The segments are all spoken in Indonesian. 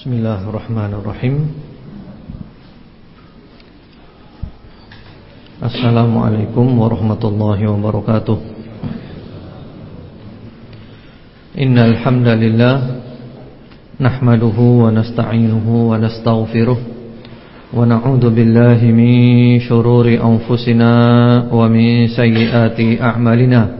Bismillahirrahmanirrahim. Assalamualaikum warahmatullahi wabarakatuh. Innal hamdalillah nahmaduhu wa nasta'inuhu wa nastaghfiruh wa na'udzu billahi min shururi anfusina wa min sayyiati a'malina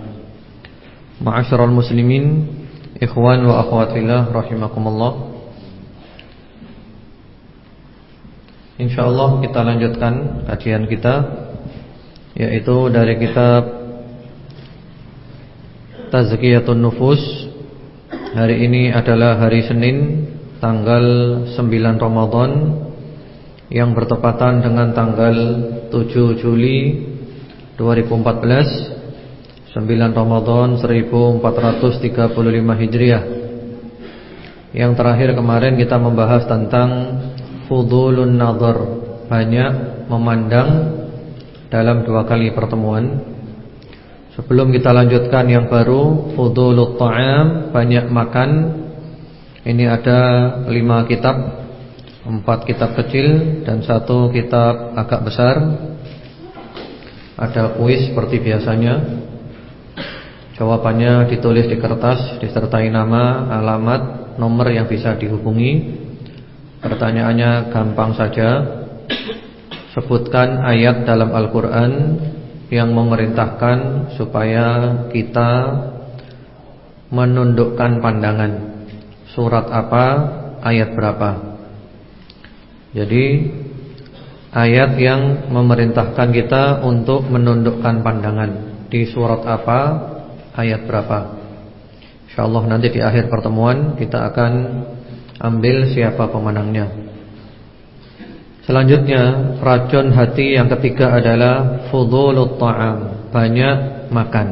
Ma'asyiral muslimin, ikhwan wa akhwat fillah rahimakumullah. Insyaallah kita lanjutkan kajian kita yaitu dari kitab Tazkiyatun Nufus. Hari ini adalah hari Senin tanggal 9 Ramadan yang bertepatan dengan tanggal 7 Juli 2014 9 Ramadan 1435 Hijriah. Yang terakhir kemarin kita membahas tentang Fudulun Nazar Banyak memandang Dalam dua kali pertemuan. Sebelum kita lanjutkan yang baru Fudulut Ta'am Banyak makan. Ini ada lima kitab Empat kitab kecil Dan satu kitab agak besar. Ada kuis seperti biasanya Jawabannya ditulis di kertas disertai nama, alamat, nomor yang bisa dihubungi. Pertanyaannya gampang saja. Sebutkan ayat dalam Al-Qur'an yang memerintahkan supaya kita menundukkan pandangan. Surat apa? Ayat berapa? Jadi ayat yang memerintahkan kita untuk menundukkan pandangan di surat apa? Ayat berapa? InsyaAllah nanti di akhir pertemuan Kita akan ambil siapa pemenangnya. Selanjutnya Racun hati yang ketiga adalah Fudulut ta'am Banyak makan.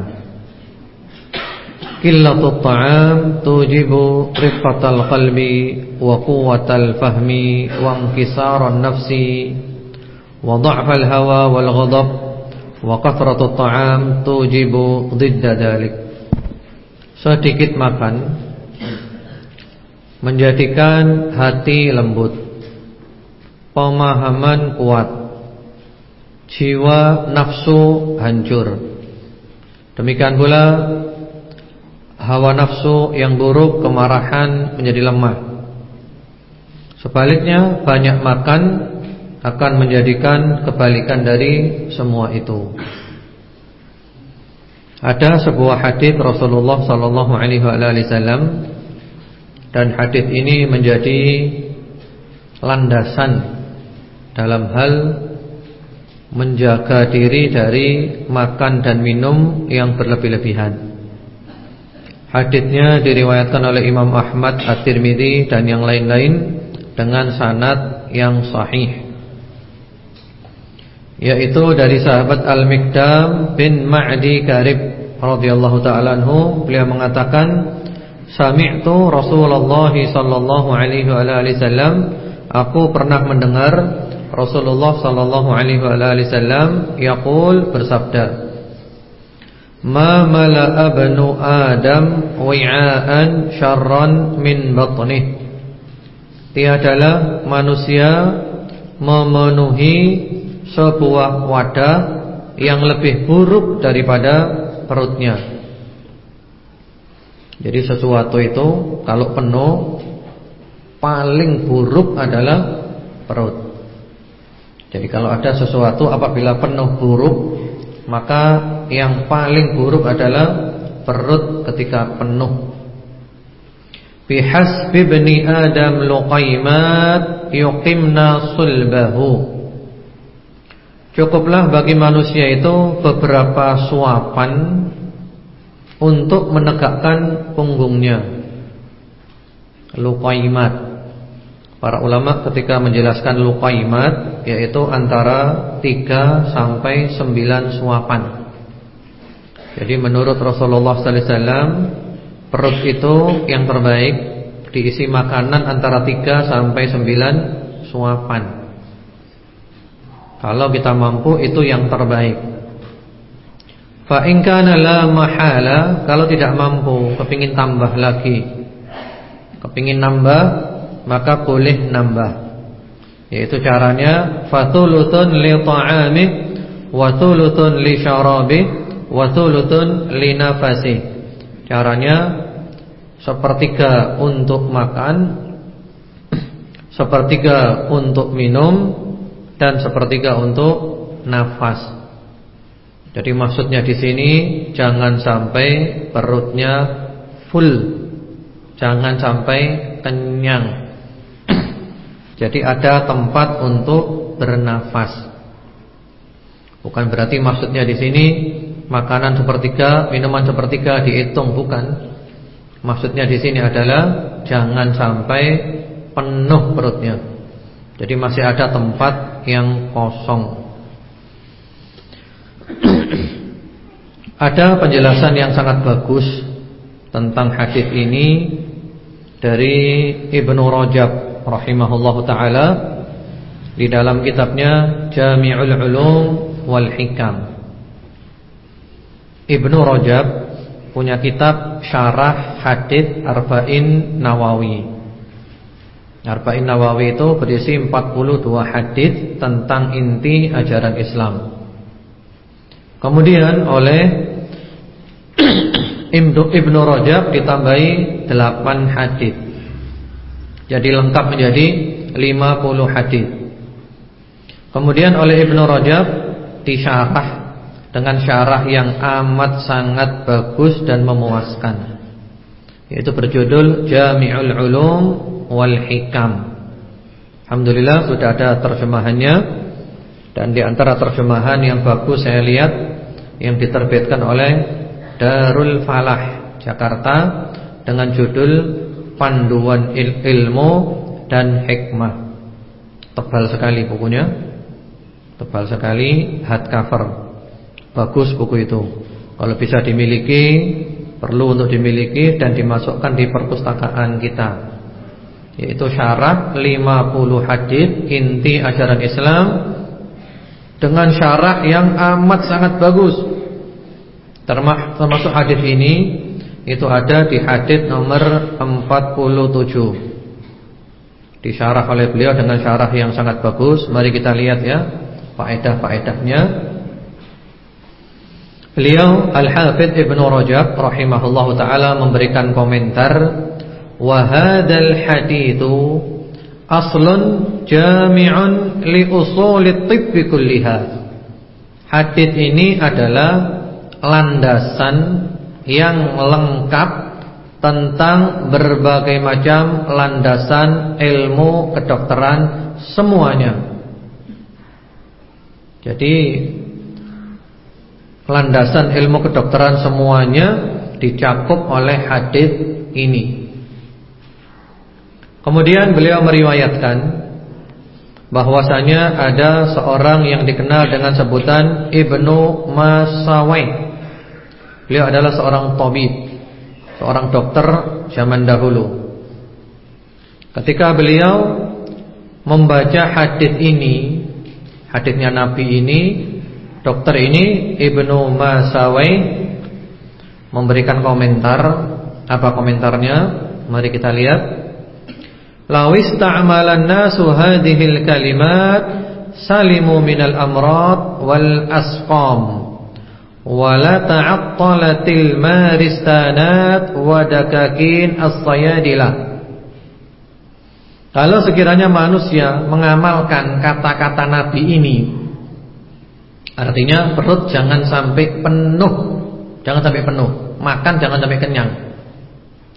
Qillatut ta'am Tujibu rifatal qalbi Wa quwatal fahmi Wa nafsi Wa da'fal hawa wal ghadab Kathratu ta'am tujibu dhidda dalik. Sedikit makan Menjadikan hati lembut. Pemahaman kuat. Jiwa nafsu hancur. Demikian pula Hawa nafsu yang buruk Kemarahan menjadi lemah. Sebaliknya banyak makan akan menjadikan kebalikan dari semua itu. Ada sebuah hadis Rasulullah sallallahu alaihi wasallam dan hadis ini menjadi landasan dalam hal menjaga diri dari makan dan minum yang berlebih-lebihan. Hadisnya diriwayatkan oleh Imam Ahmad At-Tirmidzi dan yang lain-lain dengan sanad yang sahih yaitu dari sahabat Al-Mikdam bin Ma'di Karib radhiyallahu taala anhu. Beliau mengatakan sami'tu Rasulullah sallallahu alaihi wasallam aku pernah mendengar Rasulullah sallallahu alaihi wasallam yaqul bersabda Ma mala'a banu Adam wi'aan syarran min batnih. Tiadalah manusia memenuhi sebuah wadah yang lebih buruk daripada perutnya. Jadi sesuatu itu kalau penuh paling buruk adalah perut. Jadi kalau ada sesuatu apabila penuh buruk maka yang paling buruk adalah perut ketika penuh. Bihasbi bani Adam luqaimat yuqimna sulbahu Cukuplah bagi manusia itu beberapa suapan untuk menegakkan punggungnya. Luqaimat. Para ulama ketika menjelaskan luqaimat yaitu antara 3 sampai 9 suapan. Jadi menurut Rasulullah sallallahu alaihi wasallam perut itu yang terbaik diisi makanan antara 3 sampai 9 suapan. Kalau kita mampu itu yang terbaik. Fa in kana la mahala, kalau tidak mampu, kepingin tambah lagi. Kepingin nambah maka boleh nambah. Yaitu caranya fatulutun li ta'ami wa tulutun li syarabi wa tulutun li nafasi. Caranya sepertiga untuk makan, sepertiga untuk minum dan sepertiga untuk nafas. Jadi maksudnya di sini jangan sampai perutnya full. Jangan sampai kenyang. Jadi ada tempat untuk bernafas. Bukan berarti maksudnya di sini makanan sepertiga, minuman sepertiga dihitung bukan. Maksudnya di sini adalah jangan sampai penuh perutnya. Jadi masih ada tempat yang kosong. ada penjelasan yang sangat bagus tentang hadis ini dari Ibnu Rajab rahimahullahu taala di dalam kitabnya Jami'ul Ulum wal Hikam. Ibnu Rajab punya kitab Syarah Hadis Arba'in Nawawi. Arba'in Nawawi itu berisi 42 hadis tentang inti ajaran Islam. Kemudian oleh Ibnu Rajab ditambahi 8 hadis. Jadi lengkap menjadi 50 hadis. Kemudian oleh Ibnu Rajab disyarah dengan syarah yang amat sangat bagus dan memuaskan. Yaitu berjudul Jami'ul Ulum wal Hikam. Alhamdulillah sudah ada terjemahannya dan di antara terjemahan yang bagus saya lihat yang diterbitkan oleh Darul Falah Jakarta dengan judul panduan il ilmu dan hikmah. Tebal sekali bukunya. Tebal sekali hardcover. Bagus buku itu. Kalau bisa dimiliki, perlu untuk dimiliki dan dimasukkan di perpustakaan kita. Yaitu syarah 50 hadis inti ajaran Islam dengan syarah yang amat sangat bagus. Termasuk hadis ini itu ada di hadis nomor 47. Disyarah oleh beliau dengan syarah yang sangat bagus. Mari kita lihat ya faedah-faedahnya. Beliau Al-Hafidz Ibnu Rajab rahimahullahu taala memberikan komentar wa hadzal haditsu aslun jami'un li usulit tibb kulliha. Hadis ini adalah landasan yang lengkap tentang berbagai macam landasan ilmu kedokteran semuanya. Jadi landasan ilmu kedokteran semuanya dicakup oleh hadis ini. Kemudian beliau meriwayatkan bahwasanya ada seorang yang dikenal dengan sebutan Ibnu Masawai Beliau adalah seorang tabib, seorang dokter zaman dahulu. Ketika beliau membaca hadis ini, hadisnya Nabi ini, dokter ini Ibnu Masawai memberikan komentar. Apa komentarnya? Mari kita lihat. Lawis ta'amalan nasu hadhil kalimat salimu minal amrad wal asqam wala ta'attalatil maristanat wadakakin as-sayadilah Kalau sekiranya manusia mengamalkan kata-kata Nabi ini Artinya perut jangan sampai penuh. Jangan sampai penuh. Makan jangan sampai kenyang.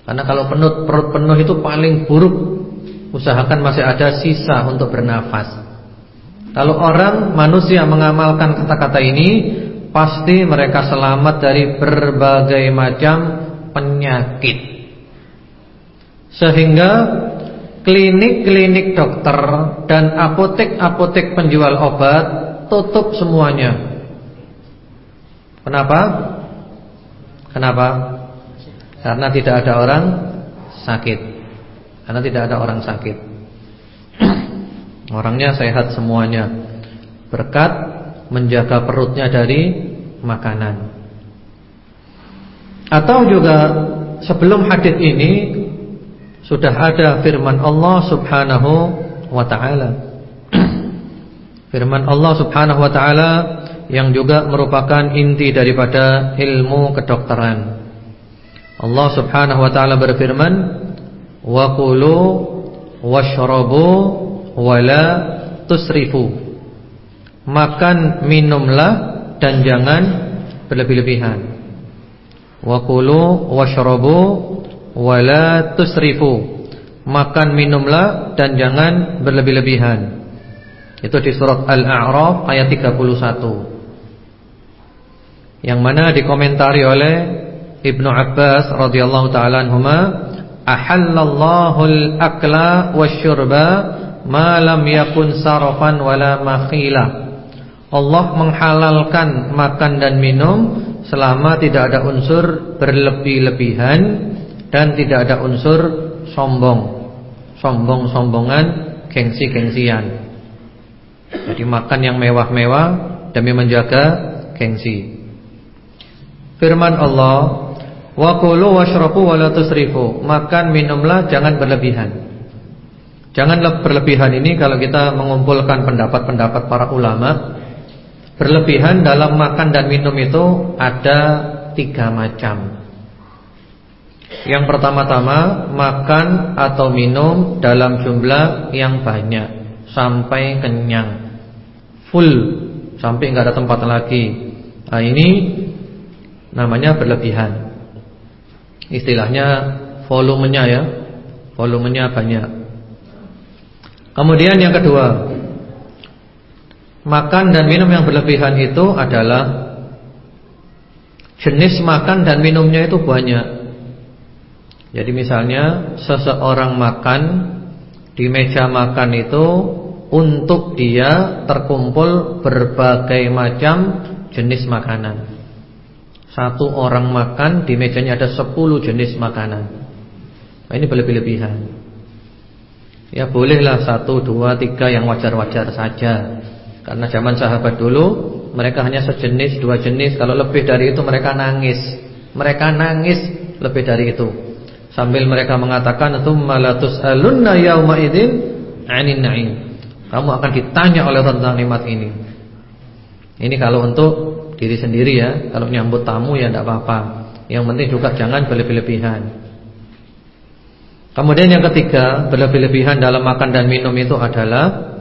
Karena kalau penuh perut penuh itu paling buruk. Usahakan masih ada sisa untuk bernafas. Kalau orang manusia mengamalkan kata-kata ini pasti mereka selamat dari berbagai macam penyakit. Sehingga klinik-klinik dokter dan apotek-apotek penjual obat tutup semuanya. Kenapa? Kenapa? Karena tidak ada orang sakit. Karena tidak ada orang sakit. Orangnya sehat semuanya. Berkat menjaga perutnya dari makanan. Atau juga sebelum hadis ini sudah ada firman Allah Subhanahu wa taala. Firman Allah Subhanahu wa taala yang juga merupakan inti daripada ilmu kedokteran. Allah Subhanahu wa taala berfirman, "Wa qulu washrabu wa la tusrifu." Makan, minumlah dan jangan berlebih-lebihan. Wa qulu washrabu wala tusrifu. Makan minumlah dan jangan berlebih-lebihan. Itu di surat Al-A'raf ayat 31. Yang mana dikomentari oleh Ibnu Abbas radhiyallahu taala anhuma, "Ahallallahu al-akla wasyurba ma lam yakun sarafan wala makhila." Allah menghalalkan makan dan minum selama tidak ada unsur berlebih-lebihan dan tidak ada unsur sombong, sombong-sombongan, gengsi-gengsian. Jadi makan yang mewah-mewah demi menjaga gengsi. Firman Allah, "Wa kulu washrabu wa la tusrifu." Makan minumlah jangan berlebihan. Jangan berlebihan ini kalau kita mengumpulkan pendapat-pendapat para ulama, berlebihan dalam makan dan minum itu ada tiga macam. Yang pertama-tama makan atau minum dalam jumlah yang banyak sampai kenyang, full sampai nggak ada tempat lagi. Nah, ini namanya berlebihan. Istilahnya volumenya ya, volumenya banyak. Kemudian yang kedua, makan dan minum yang berlebihan itu adalah jenis makan dan minumnya itu banyak. Jadi misalnya seseorang makan di meja makan itu untuk dia terkumpul berbagai macam jenis makanan. Satu orang makan di mejanya ada sepuluh jenis makanan. Nah, ini berlebih-lebihan. Ya bolehlah satu, dua, tiga yang wajar-wajar saja. Karena zaman sahabat dulu mereka hanya sejenis, dua jenis. Kalau lebih dari itu mereka nangis. Mereka nangis lebih dari itu. Sambil mereka mengatakan tsumma la tus'alunna yauma idzin. Kamu akan ditanya oleh tentang nikmat ini. Ini kalau untuk diri sendiri ya, kalau nyambut tamu ya tidak apa-apa. Yang penting juga jangan berlebih-lebihan. Kemudian yang ketiga, berlebih-lebihan dalam makan dan minum itu adalah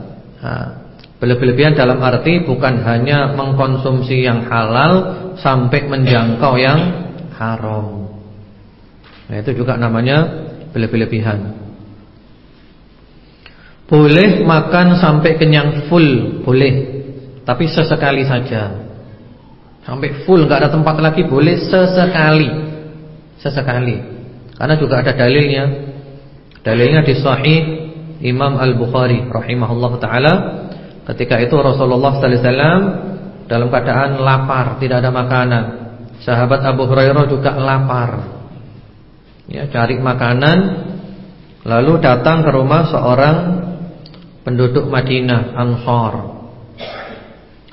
berlebih-lebihan dalam arti bukan hanya mengkonsumsi yang halal sampai menjangkau yang haram. Nah, itu juga namanya berlebih-lebihan. Boleh makan sampai kenyang full, boleh. Tapi sesekali saja. Sampai full nggak ada tempat lagi boleh sesekali. Sesekali. Karena juga ada dalilnya. Dalilnya di sahih Imam Al-Bukhari rahimahullah taala ketika itu Rasulullah wasallam dalam keadaan lapar, tidak ada makanan. Sahabat Abu Hurairah juga lapar ya cari makanan lalu datang ke rumah seorang penduduk Madinah Ansar.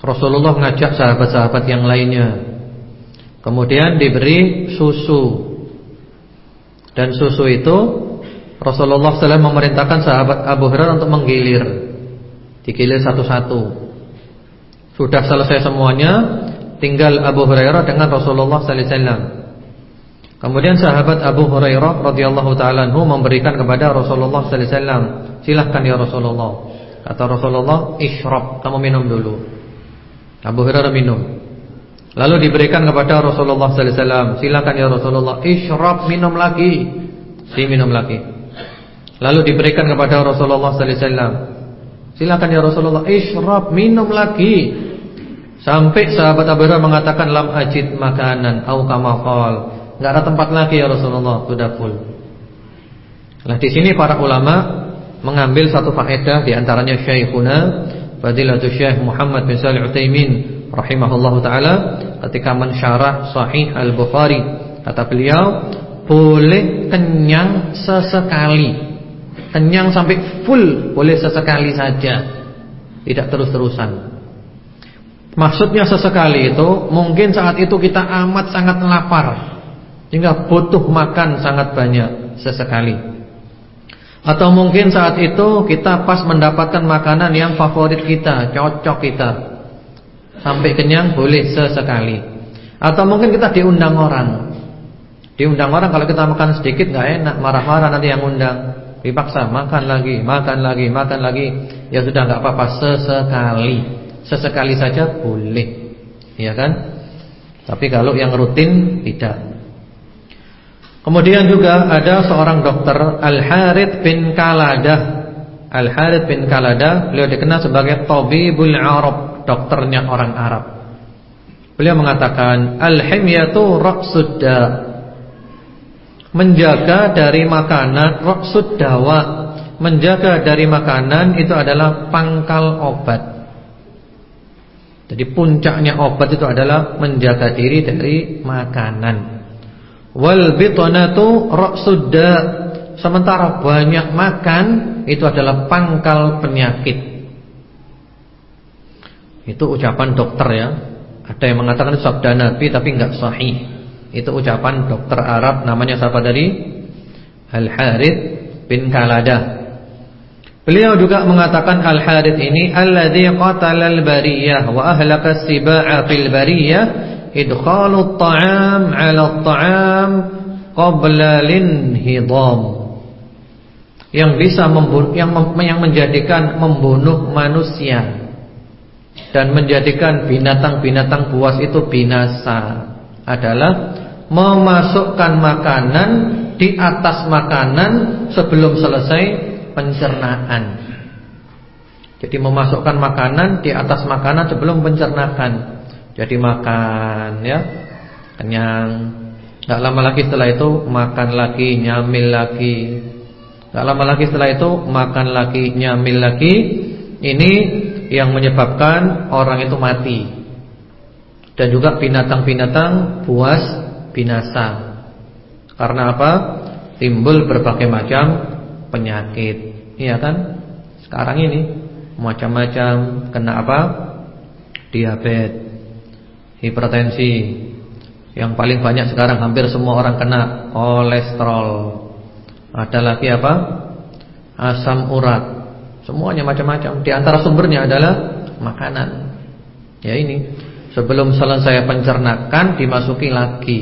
Rasulullah ngajak sahabat-sahabat yang lainnya. Kemudian diberi susu. Dan susu itu Rasulullah SAW memerintahkan sahabat Abu Hurairah untuk menggilir. Digilir satu-satu. Sudah selesai semuanya, tinggal Abu Hurairah dengan Rasulullah sallallahu alaihi wasallam. Kemudian sahabat Abu Hurairah radhiyallahu taala memberikan kepada Rasulullah sallallahu alaihi wasallam, "Silahkan ya Rasulullah." Kata Rasulullah, "Ishrab, kamu minum dulu." Abu Hurairah minum. Lalu diberikan kepada Rasulullah sallallahu alaihi wasallam, "Silakan ya Rasulullah, ishrab, minum lagi." Si minum lagi. Lalu diberikan kepada Rasulullah sallallahu alaihi wasallam, "Silakan ya Rasulullah, ishrab, minum lagi." Sampai sahabat Abu Hurairah mengatakan lam ajid makanan au kama Enggak ada tempat lagi ya Rasulullah, sudah full. Nah, di sini para ulama mengambil satu faedah di antaranya Syekhuna Fadilatul Syekh Muhammad bin Shalih Utsaimin rahimahullahu taala ketika mensyarah Sahih Al-Bukhari. Kata beliau boleh kenyang sesekali. Kenyang sampai full boleh sesekali saja. Tidak terus-terusan. Maksudnya sesekali itu mungkin saat itu kita amat sangat lapar sehingga butuh makan sangat banyak sesekali atau mungkin saat itu kita pas mendapatkan makanan yang favorit kita, cocok kita. Sampai kenyang boleh sesekali. Atau mungkin kita diundang orang. Diundang orang kalau kita makan sedikit nggak enak, marah-marah nanti yang undang. Dipaksa makan lagi, makan lagi, makan lagi. Ya sudah nggak apa-apa sesekali. Sesekali saja boleh. Iya kan? Tapi kalau yang rutin tidak. Kemudian juga ada seorang dokter Al-Harith bin Kaladah. Al-Harith bin Kaladah, beliau dikenal sebagai Tabibul Arab, dokternya orang Arab. Beliau mengatakan, Al-himyatu raqsudda. Menjaga dari makanan raqsud dawa. Menjaga dari makanan itu adalah pangkal obat. Jadi puncaknya obat itu adalah menjaga diri dari makanan. Wal bitanatu ra'sudda. Sementara banyak makan itu adalah pangkal penyakit. Itu ucapan dokter ya. Ada yang mengatakan sabda Nabi tapi enggak sahih. Itu ucapan dokter Arab namanya siapa dari Al-Harith bin Kaladah. Beliau juga mengatakan Al-Harith ini alladzi qatala al-bariyah wa ahlaka as-siba'a fil bariyah idkhalut ta'am 'ala at-ta'am qabla linhidam yang bisa membunuh yang yang menjadikan membunuh manusia dan menjadikan binatang-binatang buas itu binasa adalah memasukkan makanan di atas makanan sebelum selesai pencernaan. Jadi memasukkan makanan di atas makanan sebelum pencernaan. Jadi makan ya. Kenyang. Gak lama lagi setelah itu Makan lagi, nyamil lagi. Gak lama lagi setelah itu Makan lagi, nyamil lagi. Ini yang menyebabkan Orang itu mati. Dan juga binatang-binatang Buas binasa. Karena apa? Timbul berbagai macam Penyakit. Iya kan? Sekarang ini Macam-macam Kena apa? Diabetes hipertensi. Yang paling banyak sekarang hampir semua orang kena kolesterol. Ada lagi apa? Asam urat. Semuanya macam-macam. Di antara sumbernya adalah makanan. Ya ini, sebelum selesai pencernaan dimasuki lagi.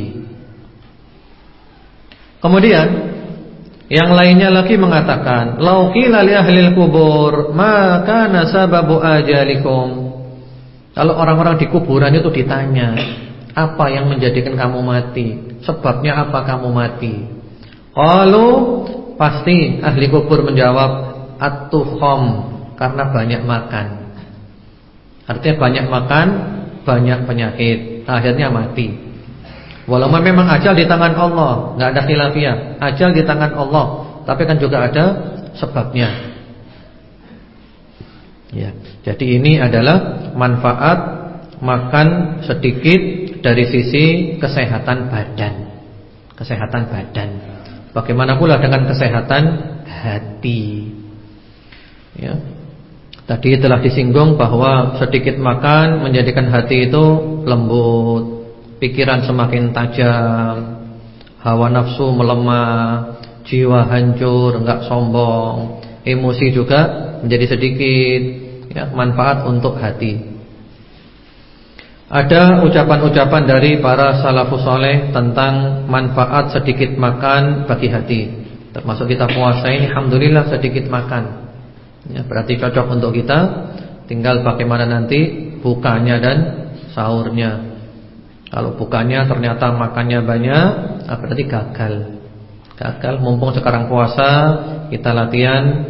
Kemudian yang lainnya lagi mengatakan, "Lauqila li ahli kubur, maka nasababu ajalikum." Kalau orang-orang di kuburan itu ditanya, apa yang menjadikan kamu mati? Sebabnya apa kamu mati? Kalau pasti ahli kubur menjawab, atuhom karena banyak makan. Artinya banyak makan, banyak penyakit, akhirnya mati. Walaupun memang ajal di tangan Allah, nggak ada khilafiyah. Ajal di tangan Allah, tapi kan juga ada sebabnya. Ya, jadi ini adalah manfaat makan sedikit dari sisi kesehatan badan. Kesehatan badan. Bagaimana pula dengan kesehatan hati? Ya. Tadi telah disinggung bahwa sedikit makan menjadikan hati itu lembut, pikiran semakin tajam, hawa nafsu melemah, jiwa hancur, enggak sombong, emosi juga menjadi sedikit, ya, manfaat untuk hati. Ada ucapan-ucapan dari para salafus soleh tentang manfaat sedikit makan bagi hati. Termasuk kita puasa ini, alhamdulillah sedikit makan. Ya, berarti cocok untuk kita. Tinggal bagaimana nanti bukanya dan sahurnya. Kalau bukanya ternyata makannya banyak, ah, berarti gagal. Gagal. Mumpung sekarang puasa, kita latihan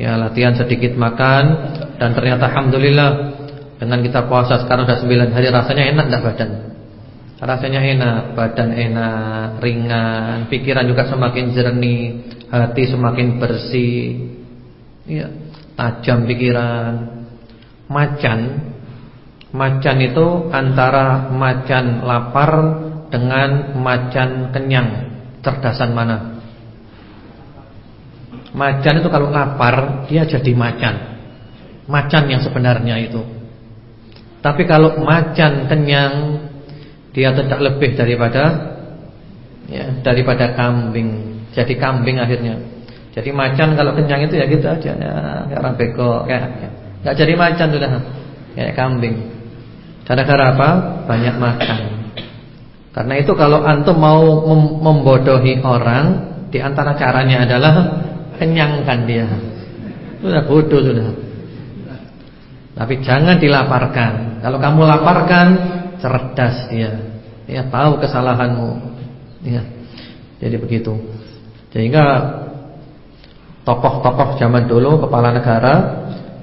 ya latihan sedikit makan dan ternyata alhamdulillah dengan kita puasa sekarang sudah 9 hari rasanya enak enggak badan? Rasanya enak, badan enak, ringan, pikiran juga semakin jernih, hati semakin bersih. Iya, tajam pikiran. Macan Macan itu antara macan lapar dengan macan kenyang. Cerdasan mana? Macan itu kalau lapar dia jadi macan. Macan yang sebenarnya itu. Tapi kalau macan kenyang dia tidak lebih daripada ya daripada kambing. Jadi kambing akhirnya. Jadi macan kalau kenyang itu ya gitu aja ya orang bego kayak enggak jadi macan sudah. Kayak kambing. Gara-gara apa? Banyak makan. Karena itu kalau antum mau mem membodohi orang, di antara caranya adalah kenyangkan dia. Sudah bodoh sudah. Tapi jangan dilaparkan. Kalau kamu laparkan, cerdas dia. Dia tahu kesalahanmu. Ya. Jadi begitu. Sehingga tokoh-tokoh zaman dulu kepala negara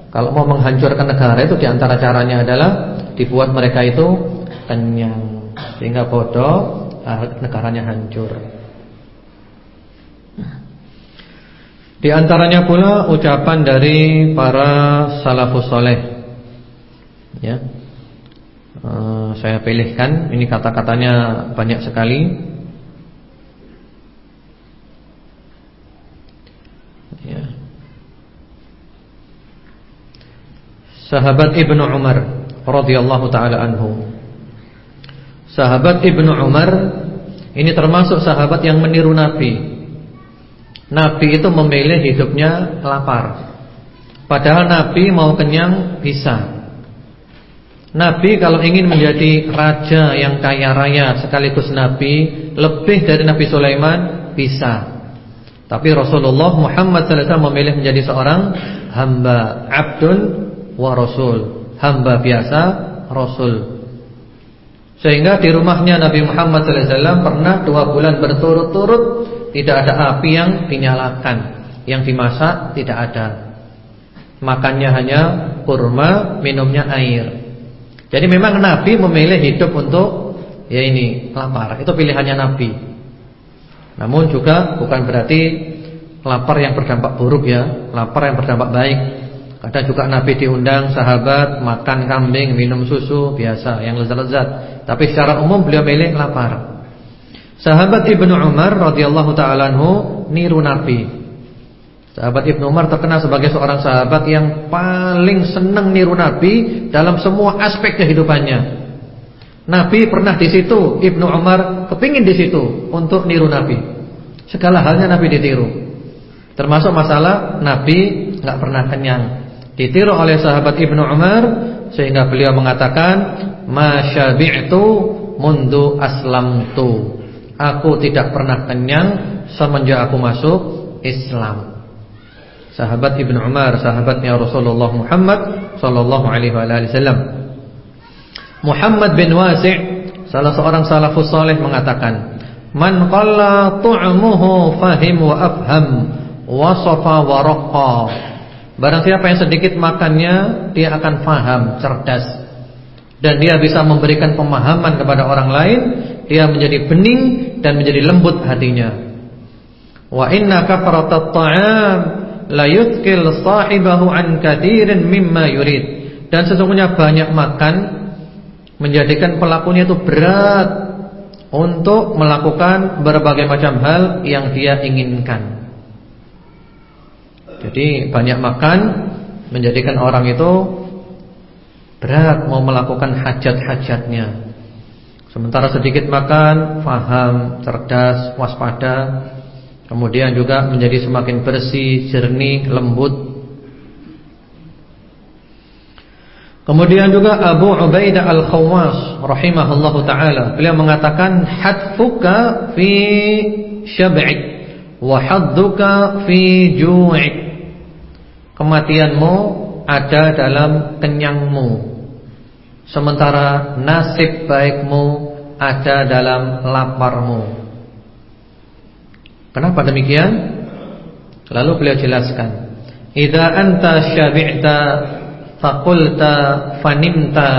kalau mau menghancurkan negara itu di antara caranya adalah dibuat mereka itu kenyang sehingga bodoh negaranya hancur. Di antaranya pula ucapan dari para salafus soleh. Ya, uh, saya pilihkan ini kata-katanya banyak sekali. Ya. Sahabat Ibnu Umar radhiyallahu taala anhu. Sahabat Ibnu Umar ini termasuk sahabat yang meniru Nabi. Nabi itu memilih hidupnya lapar. Padahal Nabi mau kenyang bisa. Nabi kalau ingin menjadi raja yang kaya raya sekaligus Nabi lebih dari Nabi Sulaiman bisa. Tapi Rasulullah Muhammad SAW memilih menjadi seorang hamba, abdun wa rasul hamba biasa Rasul. Sehingga di rumahnya Nabi Muhammad SAW pernah dua bulan berturut-turut tidak ada api yang dinyalakan, yang dimasak tidak ada. Makannya hanya kurma, minumnya air. Jadi memang Nabi memilih hidup untuk ya ini lapar. Itu pilihannya Nabi. Namun juga bukan berarti lapar yang berdampak buruk ya, lapar yang berdampak baik. Kadang juga Nabi diundang sahabat makan kambing, minum susu biasa yang lezat-lezat. Tapi secara umum beliau milih lapar. Sahabat Ibnu Umar radhiyallahu taala niru Nabi. Sahabat Ibnu Umar terkenal sebagai seorang sahabat yang paling senang niru Nabi dalam semua aspek kehidupannya. Nabi pernah di situ, Ibnu Umar kepingin di situ untuk niru Nabi. Segala halnya Nabi ditiru. Termasuk masalah Nabi nggak pernah kenyang. Ditiru oleh sahabat Ibnu Umar sehingga beliau mengatakan, "Masyabi'tu mundu aslamtu." Aku tidak pernah kenyang semenjak aku masuk Islam. Sahabat Ibnu Umar, sahabatnya Rasulullah Muhammad sallallahu alaihi wasallam. Muhammad bin Wasi' salah seorang salafus saleh mengatakan, "Man qalla tu'muhu fahim wa afham, wasafa wa raqqa." Barang siapa yang sedikit makannya Dia akan faham, cerdas Dan dia bisa memberikan pemahaman kepada orang lain Dia menjadi bening Dan menjadi lembut hatinya. Wa inna kafaratat ta'am La yutkil sahibahu an kathirin mimma yurid. Dan sesungguhnya banyak makan Menjadikan pelakunya itu berat Untuk melakukan berbagai macam hal Yang dia inginkan. Jadi banyak makan menjadikan orang itu berat mau melakukan hajat-hajatnya. Sementara sedikit makan, faham, cerdas, waspada, kemudian juga menjadi semakin bersih, jernih, lembut. Kemudian juga Abu Ubaidah Al-Khawwas rahimahullahu taala, beliau mengatakan hadfuka fi syab'ik wa hadduka fi ju'ik. Kematianmu ada dalam kenyangmu Sementara nasib baikmu ada dalam laparmu Kenapa demikian? Lalu beliau jelaskan Idza anta syabi'ta faqulta fanimta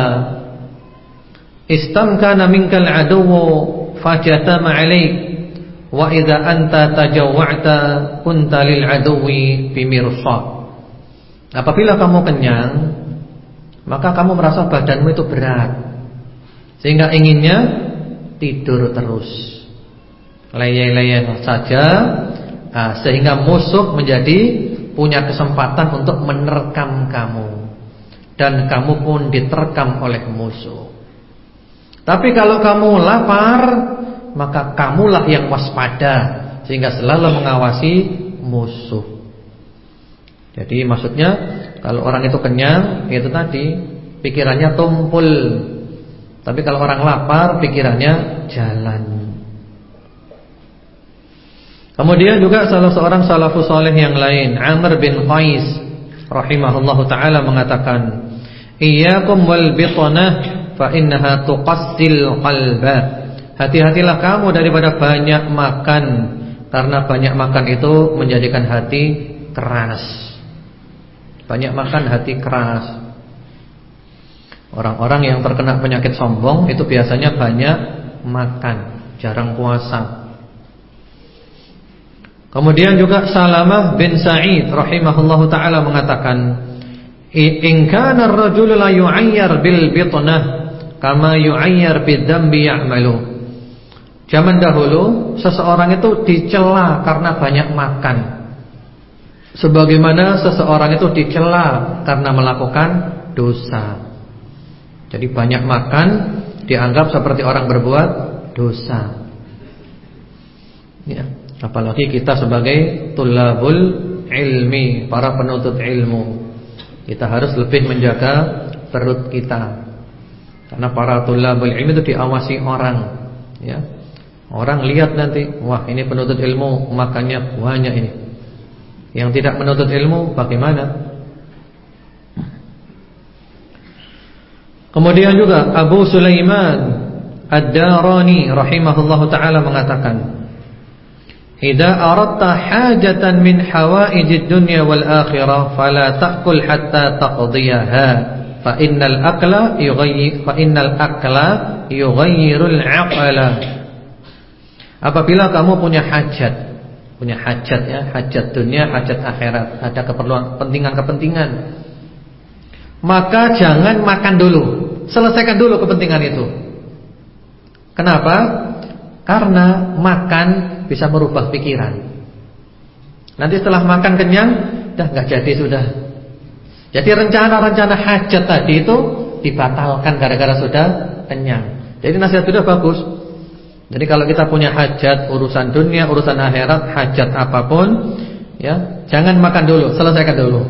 istamkana minkal aduwwu fajatama 'alaik wa idza anta tajawwa'ta kunta lil aduwwi bimirsad Apabila kamu kenyang, maka kamu merasa badanmu itu berat. Sehingga inginnya tidur terus. Leyeh-leyeh saja nah, sehingga musuh menjadi punya kesempatan untuk menerkam kamu dan kamu pun diterkam oleh musuh. Tapi kalau kamu lapar, maka kamulah yang waspada sehingga selalu mengawasi musuh. Jadi maksudnya kalau orang itu kenyang, itu tadi pikirannya tumpul. Tapi kalau orang lapar, pikirannya jalan. Kemudian juga salah seorang salafus saleh yang lain, Amr bin Qais rahimahullahu taala mengatakan, "Iyyakum wal bitanah fa innaha tuqassil qalba." Hati-hatilah kamu daripada banyak makan karena banyak makan itu menjadikan hati keras. Banyak makan hati keras. Orang-orang yang terkena penyakit sombong Itu biasanya banyak makan Jarang puasa. Kemudian juga Salamah bin Sa'id Rahimahullahu ta'ala mengatakan In kana ar-rajulu la yu'ayyar bil bitnah Kama yu'ayyar bidambi ya'malu. Zaman dahulu Seseorang itu dicela karena banyak makan Sebagaimana seseorang itu dicela karena melakukan dosa. Jadi banyak makan dianggap seperti orang berbuat dosa. Ya, apalagi kita sebagai tulabul ilmi, para penuntut ilmu. Kita harus lebih menjaga perut kita. Karena para tulabul ilmi itu diawasi orang, ya. Orang lihat nanti, wah ini penuntut ilmu makannya banyak ini. Yang tidak menuntut ilmu bagaimana? Kemudian juga Abu Sulaiman Ad-Darani rahimahullahu taala mengatakan, "Idza aradta hajatan min hawaijid dunya wal akhirah fala ta'kul hatta taqdiyaha, fa innal akla yughayyi fa innal akla yughayyirul 'aqla." Apabila kamu punya hajat punya hajat ya, hajat dunia, hajat akhirat, ada keperluan kepentingan-kepentingan. Maka jangan makan dulu, selesaikan dulu kepentingan itu. Kenapa? Karena makan bisa merubah pikiran. Nanti setelah makan kenyang, dah nggak jadi sudah. Jadi rencana-rencana hajat tadi itu dibatalkan gara-gara sudah kenyang. Jadi nasihat sudah bagus. Jadi kalau kita punya hajat urusan dunia, urusan akhirat, hajat apa pun, ya, jangan makan dulu, selesaikan dulu.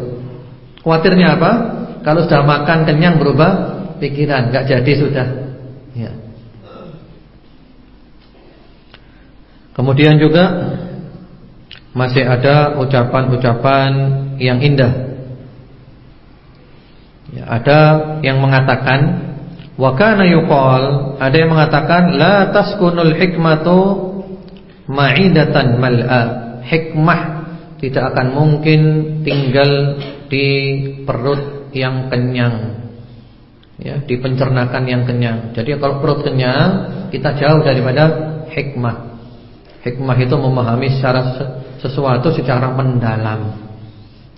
Khawatirnya apa? Kalau sudah makan kenyang berubah pikiran, nggak jadi sudah. Ya. Kemudian juga masih ada ucapan-ucapan yang indah. Ya, ada yang mengatakan Wa kana yuqal, ada yang mengatakan la taskunul hikmatu ma'idatan mal'a. Hikmah tidak akan mungkin tinggal di perut yang kenyang. Ya, di pencernakan yang kenyang. Jadi kalau perut kenyang, kita jauh daripada hikmah. Hikmah itu memahami secara sesuatu secara mendalam.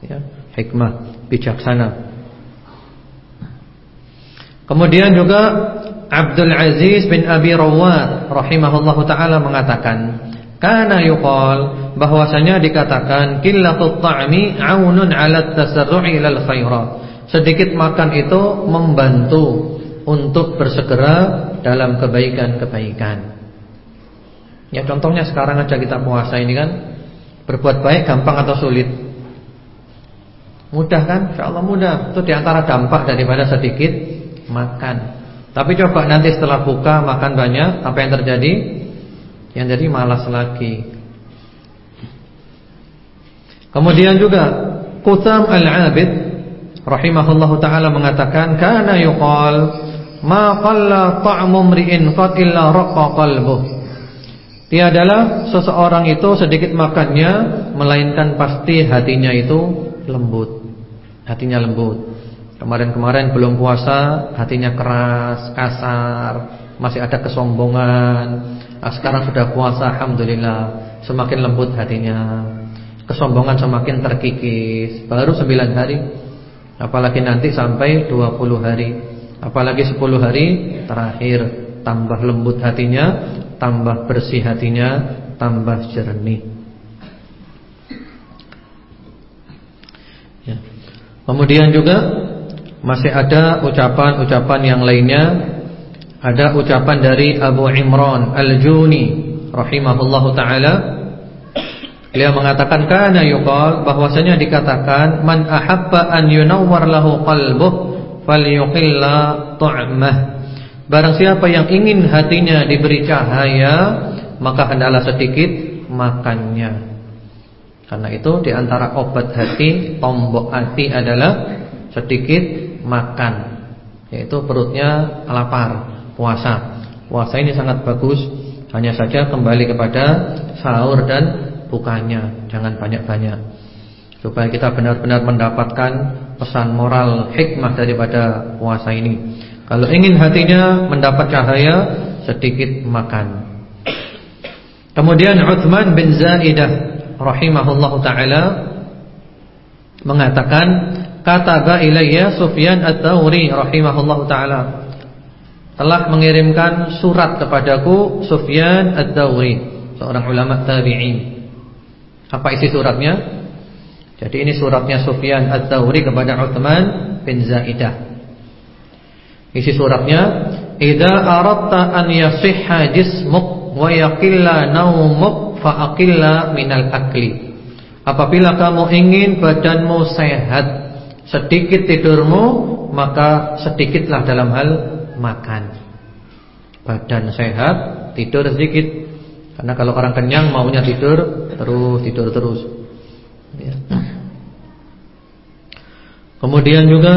Ya, hikmah bijaksana. Kemudian juga Abdul Aziz bin Abi Rawat rahimahullahu taala mengatakan, kana yuqal bahwasanya dikatakan qillatut ta'mi 'aunun 'ala tasarru'i ilal khairat. Sedikit makan itu membantu untuk bersegera dalam kebaikan-kebaikan. Ya contohnya sekarang aja kita puasa ini kan berbuat baik gampang atau sulit? Mudah kan? Insyaallah mudah. Itu di antara dampak daripada sedikit makan. Tapi coba nanti setelah buka makan banyak, apa yang terjadi? Yang jadi malas lagi. Kemudian juga Qutam al-Abid rahimahullahu taala mengatakan kana yuqal ma qalla ta'mu mri'in qad illa raqqa qalbuh. Tiadalah seseorang itu sedikit makannya melainkan pasti hatinya itu lembut. Hatinya lembut. Kemarin-kemarin belum puasa, hatinya keras, kasar, masih ada kesombongan. Nah, sekarang sudah puasa, alhamdulillah, semakin lembut hatinya. Kesombongan semakin terkikis. Baru 9 hari Apalagi nanti sampai 20 hari Apalagi 10 hari terakhir Tambah lembut hatinya Tambah bersih hatinya Tambah jernih ya. Kemudian juga Masih ada ucapan-ucapan yang lainnya Ada ucapan dari Abu Imran Al-Juni Rahimahullahu ta'ala Beliau mengatakan kana yuqal bahwasanya dikatakan man ahabba an yunawwar lahu qalbuh falyuqilla tu'mah. Barang siapa yang ingin hatinya diberi cahaya, maka hendaklah sedikit makannya. Karena itu di antara obat hati, tombok hati adalah sedikit makan. Yaitu perutnya lapar, puasa. Puasa ini sangat bagus, hanya saja kembali kepada sahur dan bukanya, jangan banyak-banyak. Supaya kita benar-benar mendapatkan pesan moral hikmah daripada puasa ini. Kalau ingin hatinya mendapat cahaya, sedikit makan. Kemudian Uthman bin Zaidah rahimahullahu taala mengatakan kata ilayya Sufyan Ats-Tsauri rahimahullahu taala telah mengirimkan surat kepadaku Sufyan Ats-Tsauri seorang ulama tabi'in apa isi suratnya? Jadi ini suratnya Sufyan Ats-Tsauri kepada Utsman bin Zaidah. Isi suratnya, "Idza aradta an yasihha jismuk wa yaqilla naumuk fa aqilla minal akli." Apabila kamu ingin badanmu sehat, sedikit tidurmu, maka sedikitlah dalam hal makan. Badan sehat, tidur sedikit. Karena kalau orang kenyang maunya tidur terus, tidur terus. Ya. Kemudian juga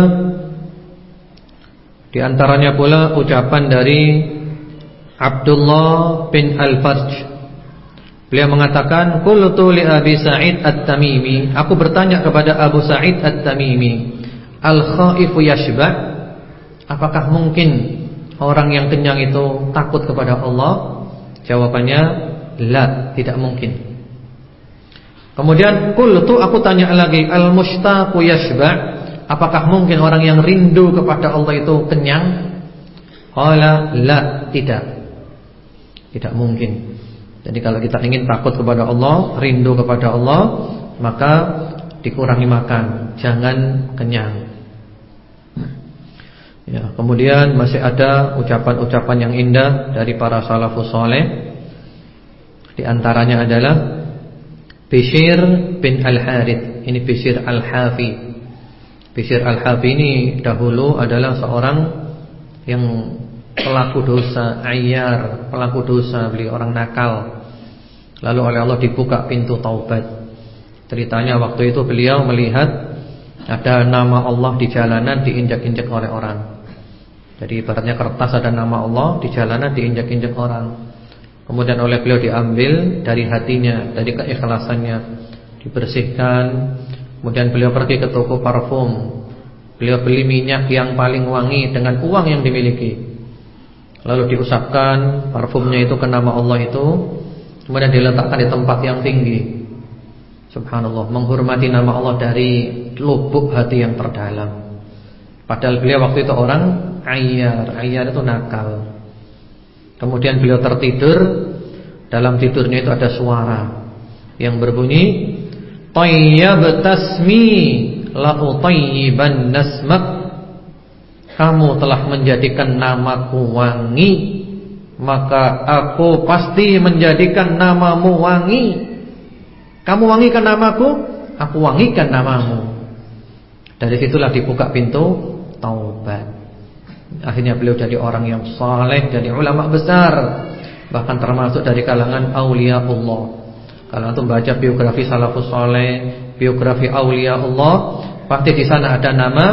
di antaranya pula ucapan dari Abdullah bin Al-Farj. Beliau mengatakan, "Qultu li Abi Sa'id At-Tamimi." Aku bertanya kepada Abu Sa'id At-Tamimi, "Al-khaifu yashba'?" Apakah mungkin orang yang kenyang itu takut kepada Allah? Jawabannya, La, tidak mungkin. Kemudian qultu aku tanya lagi, al-mushtaqu yashba'? Apakah mungkin orang yang rindu kepada Allah itu kenyang? Qala la, tidak. Tidak mungkin. Jadi kalau kita ingin takut kepada Allah, rindu kepada Allah, maka dikurangi makan, jangan kenyang. Ya, kemudian masih ada ucapan-ucapan yang indah dari para salafus saleh di antaranya adalah Bishir bin Al-Harith. Ini Bishir Al-Hafi. Bishir Al-Hafi ini dahulu adalah seorang yang pelaku dosa, ayar, pelaku dosa, beliau orang nakal. Lalu oleh Allah dibuka pintu taubat. Ceritanya waktu itu beliau melihat ada nama Allah di jalanan diinjak-injak oleh orang. Jadi ibaratnya kertas ada nama Allah di jalanan diinjak-injak orang. Kemudian oleh beliau diambil dari hatinya, dari keikhlasannya, dibersihkan. Kemudian beliau pergi ke toko parfum. Beliau beli minyak yang paling wangi dengan uang yang dimiliki. Lalu diusapkan parfumnya itu ke nama Allah itu, kemudian diletakkan di tempat yang tinggi. Subhanallah, menghormati nama Allah dari lubuk hati yang terdalam. Padahal beliau waktu itu orang ayar, ayar itu nakal. Kemudian beliau tertidur Dalam tidurnya itu ada suara Yang berbunyi Tayyab tasmi Lahu tayyiban nasmak Kamu telah menjadikan namaku wangi Maka aku pasti menjadikan namamu wangi. Kamu wangikan namaku Aku wangikan namamu. Dari situlah dibuka pintu Taubat. Akhirnya beliau jadi orang yang saleh, jadi ulama besar, bahkan termasuk dari kalangan aulia Allah. Kalau antum baca biografi salafus saleh, biografi aulia Allah, pasti di sana ada nama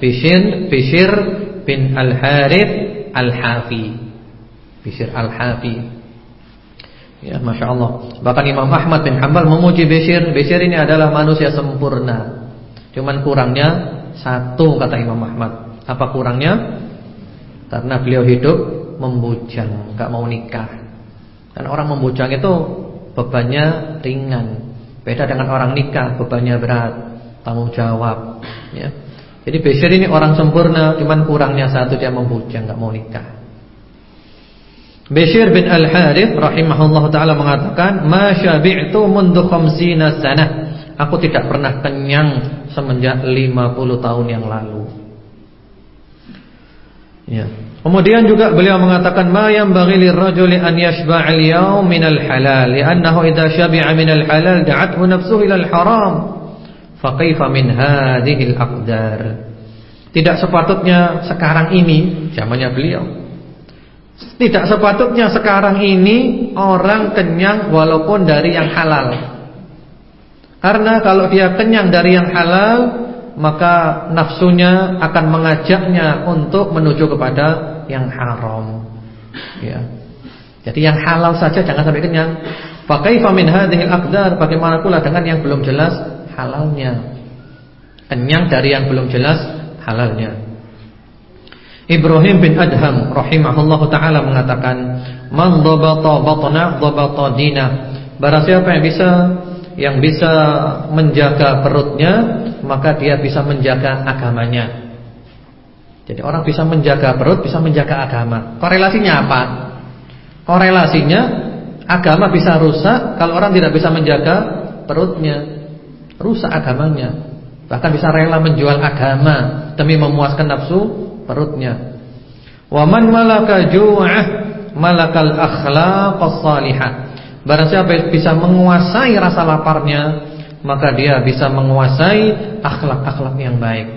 Bishir Bishir bin Al Harith Al Hafi. Bishir Al Hafi. Ya, masya Allah. Bahkan Imam Ahmad bin Hambal memuji Bishir. Bishir ini adalah manusia sempurna. Cuman kurangnya satu kata Imam Ahmad. Apa kurangnya? Karena beliau hidup membujang, nggak mau nikah. Dan orang membujang itu bebannya ringan. Beda dengan orang nikah, bebannya berat, tanggung jawab, ya. Jadi Bashir ini orang sempurna, cuman kurangnya satu dia membujang, nggak mau nikah. Bashir bin Al-Harith rahimahullah taala mengatakan, "Ma syabi'tu mundu khamsina sanah." Aku tidak pernah kenyang semenjak 50 tahun yang lalu. Ya. Kemudian juga beliau mengatakan ma yanbaghi lirrajuli an yashba'a al-yawm min al-halal li'annahu idza syabi'a min al-halal da'athu nafsuhu ila al-haram. Fa kaifa min hadhihi al-aqdar? Tidak sepatutnya sekarang ini zamannya beliau. Tidak sepatutnya sekarang ini orang kenyang walaupun dari yang halal. Karena kalau dia kenyang dari yang halal maka nafsunya akan mengajaknya untuk menuju kepada yang haram. Ya. Jadi yang halal saja jangan sampai kenyang. Fakaifa min hadhil aqdar? Bagaimana pula dengan yang belum jelas halalnya? Kenyang dari yang belum jelas halalnya. Ibrahim bin Adham rahimahullahu taala mengatakan, "Man dhabata batna dhabata dina." Barang siapa yang bisa yang bisa menjaga perutnya, maka dia bisa menjaga agamanya. Jadi orang bisa menjaga perut, bisa menjaga agama. Korelasinya apa? Korelasinya agama bisa rusak kalau orang tidak bisa menjaga perutnya. Rusak agamanya. Bahkan bisa rela menjual agama demi memuaskan nafsu perutnya. Wa man malaka ju'ah malakal akhlaqas salihah. Barang siapa yang bisa menguasai rasa laparnya, maka dia bisa menguasai akhlak-akhlak yang baik.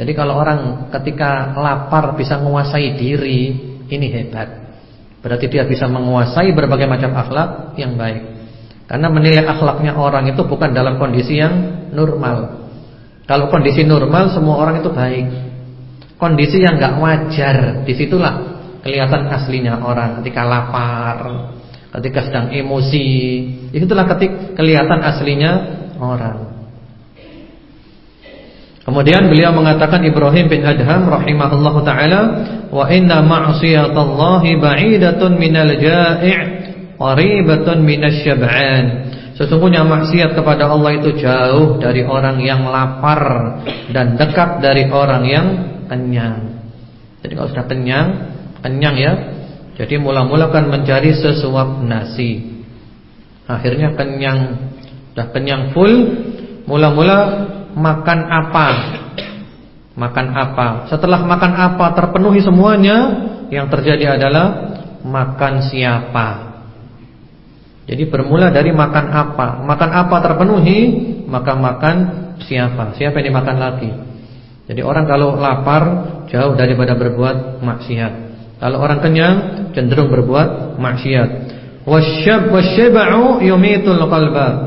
Jadi kalau orang ketika lapar bisa menguasai diri, ini hebat. Berarti dia bisa menguasai berbagai macam akhlak yang baik. Karena menilai akhlaknya orang itu bukan dalam kondisi yang normal. Kalau kondisi normal semua orang itu baik. Kondisi yang nggak wajar, di situlah kelihatan aslinya orang ketika lapar, ketika sedang emosi, itulah ketik kelihatan aslinya orang. Kemudian beliau mengatakan Ibrahim bin Adham rahimahullah taala wa inna ma'siyatallahi ba'idatun minal ja'i' qaribatun minasy-syab'an. Sesungguhnya maksiat kepada Allah itu jauh dari orang yang lapar dan dekat dari orang yang kenyang. Jadi kalau sudah kenyang, kenyang ya, jadi mula-mula kan mencari sesuap nasi. Akhirnya kenyang, sudah kenyang full, mula-mula makan apa? Makan apa? Setelah makan apa terpenuhi semuanya, yang terjadi adalah makan siapa? Jadi bermula dari makan apa? Makan apa terpenuhi, maka makan siapa? Siapa yang dimakan lagi? Jadi orang kalau lapar jauh daripada berbuat maksiat. Kalau orang kenyang cenderung berbuat maksiat. Wasyab.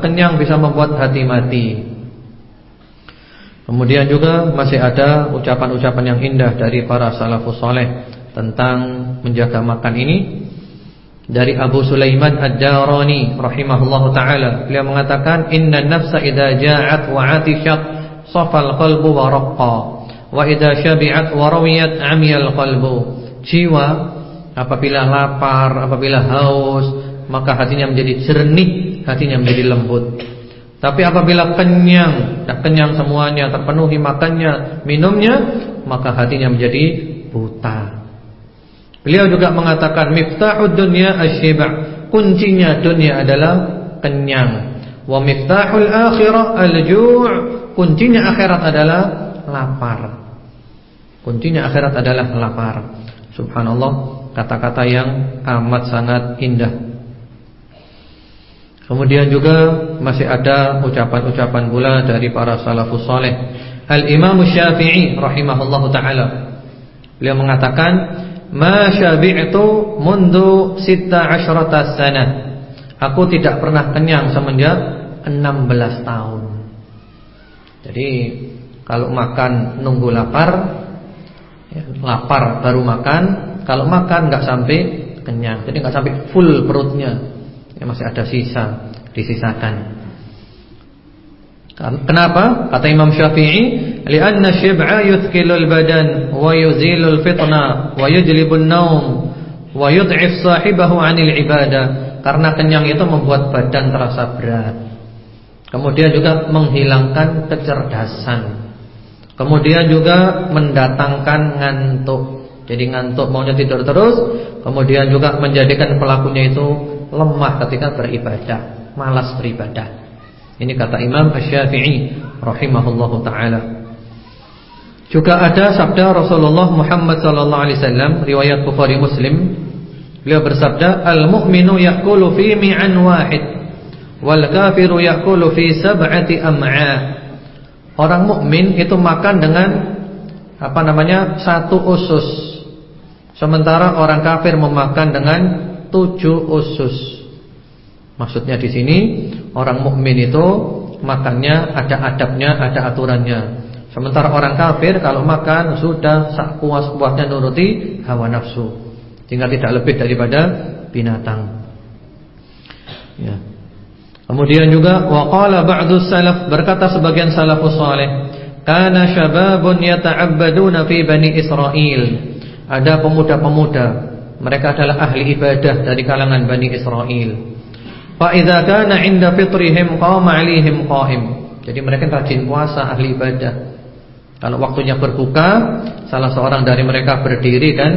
Kenyang bisa membuat hati mati. Kemudian juga masih ada ucapan-ucapan yang indah dari para salafus saleh tentang menjaga makan ini. Dari Abu Sulaiman Ad-Darani rahimahullahu taala, beliau mengatakan inna nafsa idza ja'at wa 'atishat safal qalbu wa raqqa wa idza syabi'at wa rawiyat 'amiyal qalbu jiwa apabila lapar, apabila haus, maka hatinya menjadi jernih, hatinya menjadi lembut. Tapi apabila kenyang, tak kenyang semuanya, terpenuhi makannya, minumnya, maka hatinya menjadi buta. Beliau juga mengatakan miftahud dunya asyiba. Kuncinya dunia adalah kenyang. Wa miftahul akhirah al-ju'. Kuncinya akhirat adalah lapar. Kuncinya akhirat adalah lapar. Subhanallah Kata-kata yang amat sangat indah Kemudian juga Masih ada ucapan-ucapan pula Dari para salafus saleh Al-Imam Syafi'i rahimahullahu ta'ala Beliau mengatakan Ma syabi'tu mundu Sita asyrata sana Aku tidak pernah kenyang semenjak 16 tahun. Jadi Kalau makan nunggu lapar ya, lapar baru makan, kalau makan nggak sampai kenyang, jadi nggak sampai full perutnya, ya, masih ada sisa, disisakan. Kenapa? Kata Imam Syafi'i, "Li'anna syib'a yuthqilul badan wa yuzilul fitna wa yujlibun naum wa yud'if sahibahu 'anil ibadah." Karena kenyang itu membuat badan terasa berat. Kemudian juga menghilangkan kecerdasan. Kemudian juga mendatangkan ngantuk. Jadi ngantuk maunya tidur terus, kemudian juga menjadikan pelakunya itu lemah ketika beribadah, malas beribadah. Ini kata Imam Asy-Syafi'i rahimahullahu taala. Juga ada sabda Rasulullah Muhammad sallallahu alaihi wasallam riwayat Bukhari Muslim. Beliau bersabda, "Al-mu'minu ya'kulu fi mi'an wahid wal kafiru ya'kulu fi sab'ati am'a." Orang mukmin itu makan dengan apa namanya? satu usus. Sementara orang kafir memakan dengan tujuh usus. Maksudnya di sini orang mukmin itu makannya ada adabnya, ada aturannya. Sementara orang kafir kalau makan sudah sak puas-puasnya nuruti hawa nafsu. Sehingga tidak lebih daripada binatang. Ya. Kemudian juga waqala ba'du salaf berkata sebagian salafus saleh, kana syababun yata'abbaduna fi bani Israil. Ada pemuda-pemuda, mereka adalah ahli ibadah dari kalangan Bani Israel. Fa kana 'inda fitrihim qama 'alaihim qa'im. Jadi mereka rajin puasa, ahli ibadah. Kalau waktunya berbuka, salah seorang dari mereka berdiri dan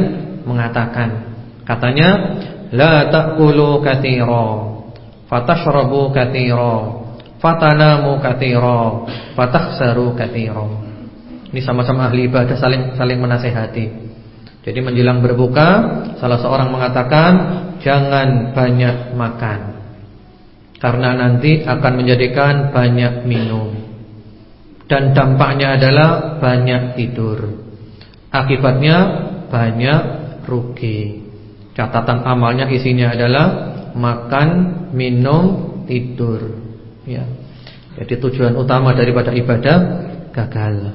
mengatakan, katanya, la ta'kulu katsira fatashrabu katsira fatanamu katsira fatakhsaru katsira ini sama-sama ahli ibadah saling saling menasehati jadi menjelang berbuka salah seorang mengatakan jangan banyak makan karena nanti akan menjadikan banyak minum dan dampaknya adalah banyak tidur akibatnya banyak rugi catatan amalnya isinya adalah makan, minum, tidur. Ya. Jadi tujuan utama daripada ibadah gagal.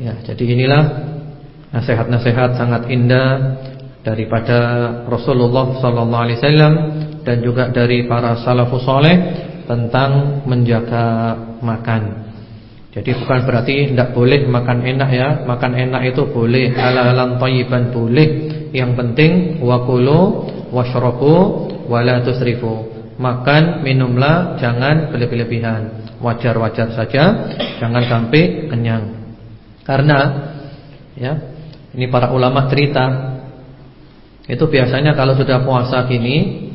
Ya, jadi inilah nasihat-nasihat sangat indah daripada Rasulullah sallallahu alaihi wasallam dan juga dari para salafus saleh tentang menjaga makan. Jadi bukan berarti tidak boleh makan enak ya. Makan enak itu boleh, halalan thayyiban boleh. Yang penting wakulu washrabu wala tusrifu. Makan, minumlah, jangan berlebih-lebihan. Wajar-wajar saja, jangan sampai kenyang. Karena ya, ini para ulama cerita itu biasanya kalau sudah puasa gini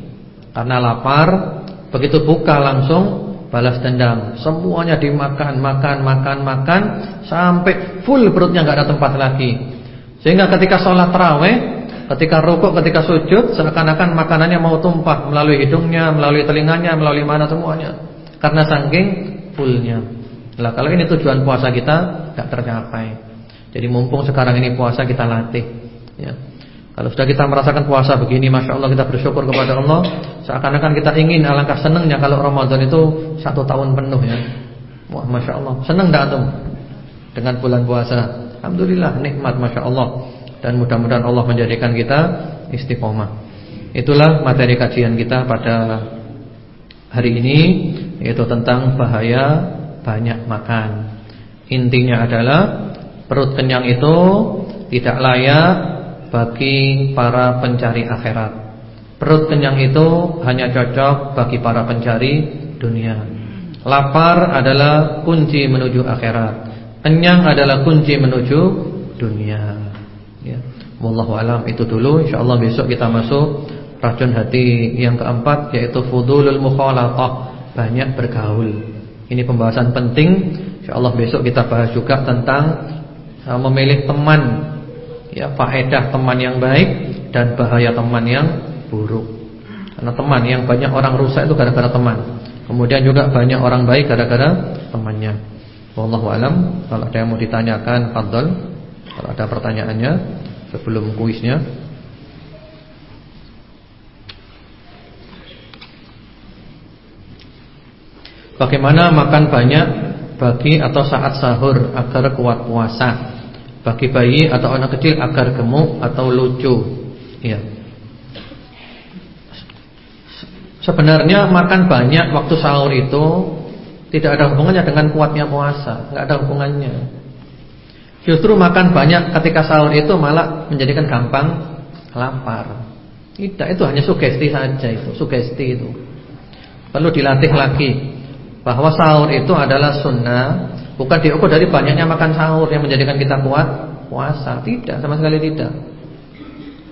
karena lapar, begitu buka langsung balas dendam. Semuanya dimakan, makan, makan, makan sampai full perutnya nggak ada tempat lagi. Sehingga ketika sholat taraweh Ketika rukuk, ketika sujud Seakan-akan makanannya mau tumpah Melalui hidungnya, melalui telinganya, melalui mana semuanya Karena saking fullnya Nah kalau ini tujuan puasa kita Tidak tercapai Jadi mumpung sekarang ini puasa kita latih ya. Kalau sudah kita merasakan puasa begini Masya Allah kita bersyukur kepada Allah. Seakan-akan kita ingin alangkah senangnya Kalau Ramadan itu satu tahun penuh ya. Wah Masya Allah. Senang tak tuh Dengan bulan puasa. Alhamdulillah nikmat Masya Allah. Dan mudah-mudahan Allah menjadikan kita istiqomah. Itulah materi kajian kita pada hari ini yaitu tentang bahaya banyak makan. Intinya adalah perut kenyang itu tidak layak bagi para pencari akhirat. Perut kenyang itu hanya cocok bagi para pencari dunia. Lapar adalah kunci menuju akhirat. Kenyang adalah kunci menuju dunia. Wallahu alam itu dulu insyaallah besok kita masuk racun hati yang keempat yaitu fudulul mukhalatah, banyak bergaul. Ini pembahasan penting. Insyaallah besok kita bahas juga tentang uh, memilih teman. Ya, faedah teman yang baik dan bahaya teman yang buruk. Karena teman yang banyak orang rusak itu gara-gara teman. Kemudian juga banyak orang baik gara-gara temannya. Wallahu alam. Kalau ada yang mau ditanyakan, fadhal. Kalau ada pertanyaannya sebelum kuisnya. Bagaimana makan banyak bagi atau saat sahur agar kuat puasa? Bagi bayi atau anak kecil agar gemuk atau lucu? Ya. Sebenarnya makan banyak waktu sahur itu tidak ada hubungannya dengan kuatnya puasa, nggak ada hubungannya. Justru makan banyak ketika sahur itu malah menjadikan gampang lapar. Tidak, itu hanya sugesti saja itu, sugesti itu. Perlu dilatih lagi. bahwa sahur itu adalah sunnah, bukan diukur dari banyaknya makan sahur yang menjadikan kita kuat puasa. Tidak, sama sekali tidak.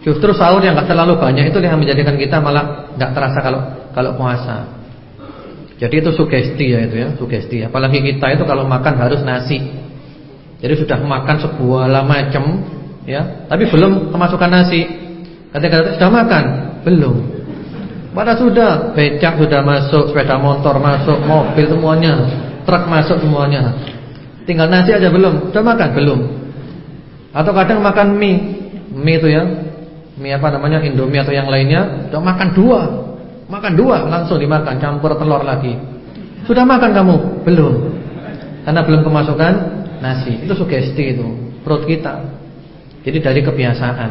Justru sahur yang nggak terlalu banyak itu yang menjadikan kita malah nggak terasa kalau kalau puasa. Jadi itu sugesti ya itu ya, sugesti. Apalagi kita itu kalau makan harus nasi. Jadi sudah makan sebuah macam ya, tapi belum kemasukan nasi. Ketika sudah makan, belum. Pada sudah, becak sudah masuk, sepeda motor masuk, mobil semuanya, truk masuk semuanya. Tinggal nasi aja belum, sudah makan belum? Atau kadang makan mie, mie itu ya, mie apa namanya Indomie atau yang lainnya, sudah makan dua, makan dua langsung dimakan, campur telur lagi. Sudah makan kamu? Belum, karena belum kemasukan nasi. Itu sugesti itu perut kita. Jadi dari kebiasaan.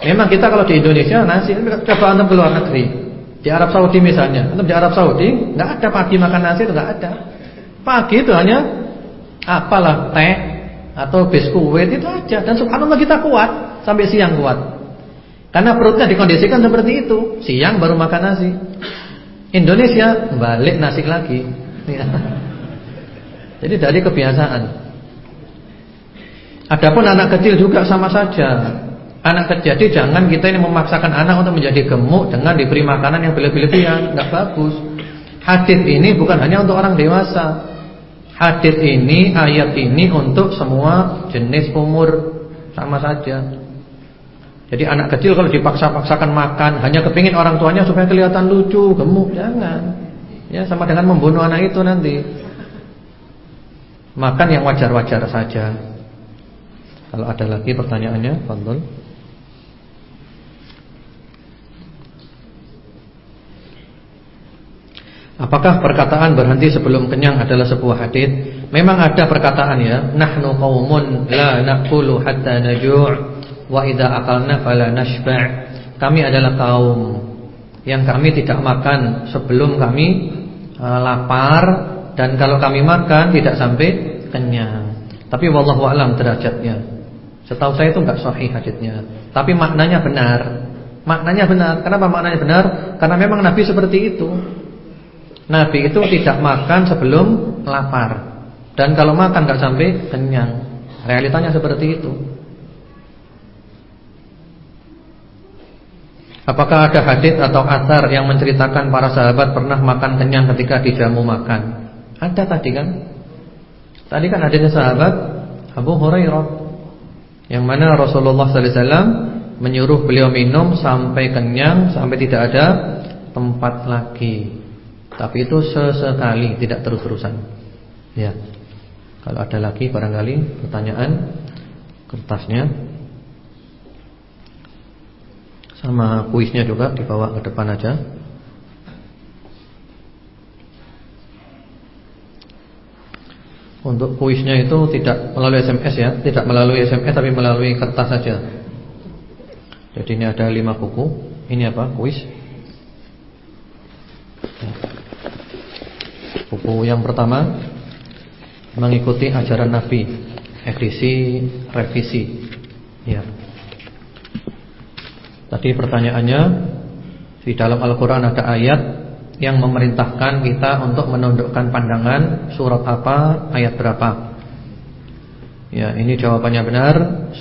Memang kita kalau di Indonesia nasi, coba untuk keluar negeri. Di Arab Saudi misalnya, untuk di Arab Saudi nggak ada pagi makan nasi itu nggak ada. Pagi itu hanya apalah teh atau biskuit itu aja dan subhanallah kita kuat sampai siang kuat. Karena perutnya dikondisikan seperti itu, siang baru makan nasi. Indonesia balik nasi lagi. Ya. Jadi dari kebiasaan. Adapun anak kecil juga sama saja. Anak terjadi jangan kita ini memaksakan anak untuk menjadi gemuk dengan diberi makanan yang berlebihan, nggak bagus. Hadis ini bukan hanya untuk orang dewasa. Hadis ini, ayat ini untuk semua jenis umur sama saja. Jadi anak kecil kalau dipaksa-paksakan makan hanya kepingin orang tuanya supaya kelihatan lucu, gemuk, jangan. Ya sama dengan membunuh anak itu nanti. Makan yang wajar-wajar saja. Kalau ada lagi pertanyaannya, Fadl. Apakah perkataan berhenti sebelum kenyang adalah sebuah hadis? Memang ada perkataan ya, nahnu qaumun la naqulu hatta naju' wa idza aqalna fala nashba'. Kami adalah kaum yang kami tidak makan sebelum kami uh, lapar dan kalau kami makan tidak sampai kenyang. Tapi wallahu alam derajatnya. Setahu saya itu enggak sahih hadisnya, tapi maknanya benar. Maknanya benar. Kenapa maknanya benar? Karena memang Nabi seperti itu. Nabi itu tidak makan sebelum lapar. Dan kalau makan nggak sampai kenyang. Realitanya seperti itu. Apakah ada hadis atau asar yang menceritakan para sahabat pernah makan kenyang ketika dijamu makan? Ada tadi kan? Tadi kan hadisnya sahabat Abu Hurairah yang mana Rasulullah sallallahu alaihi wasallam menyuruh beliau minum sampai kenyang sampai tidak ada tempat lagi. Tapi itu sesekali, tidak terus-terusan. Ya. Kalau ada lagi barangkali pertanyaan kertasnya sama kuisnya juga dibawa ke depan aja. Untuk kuisnya itu tidak melalui SMS ya, tidak melalui SMS tapi melalui kertas saja. Jadi ini ada lima buku. Ini apa? Kuis. Buku yang pertama Mengikuti ajaran Nabi. Edisi revisi. Ya. Tadi pertanyaannya Di dalam Al-Quran ada ayat Yang memerintahkan kita untuk menundukkan pandangan Surat apa, ayat berapa. Ya ini jawabannya benar.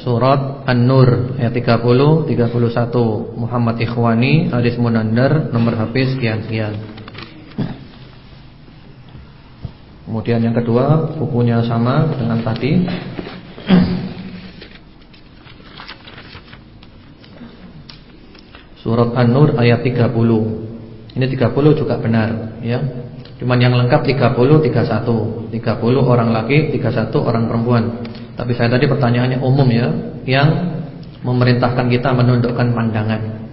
Surat An-Nur Ayat 30, 31 Muhammad Ikhwani Hadis Munandar Nomor habis sekian-sekian Kemudian yang kedua bukunya sama dengan tadi. Surat An-Nur ayat 30 Ini 30 juga benar ya. Cuman yang lengkap 30, 31 30 orang laki, 31 orang perempuan. Tapi saya tadi pertanyaannya umum ya Yang memerintahkan kita menundukkan pandangan.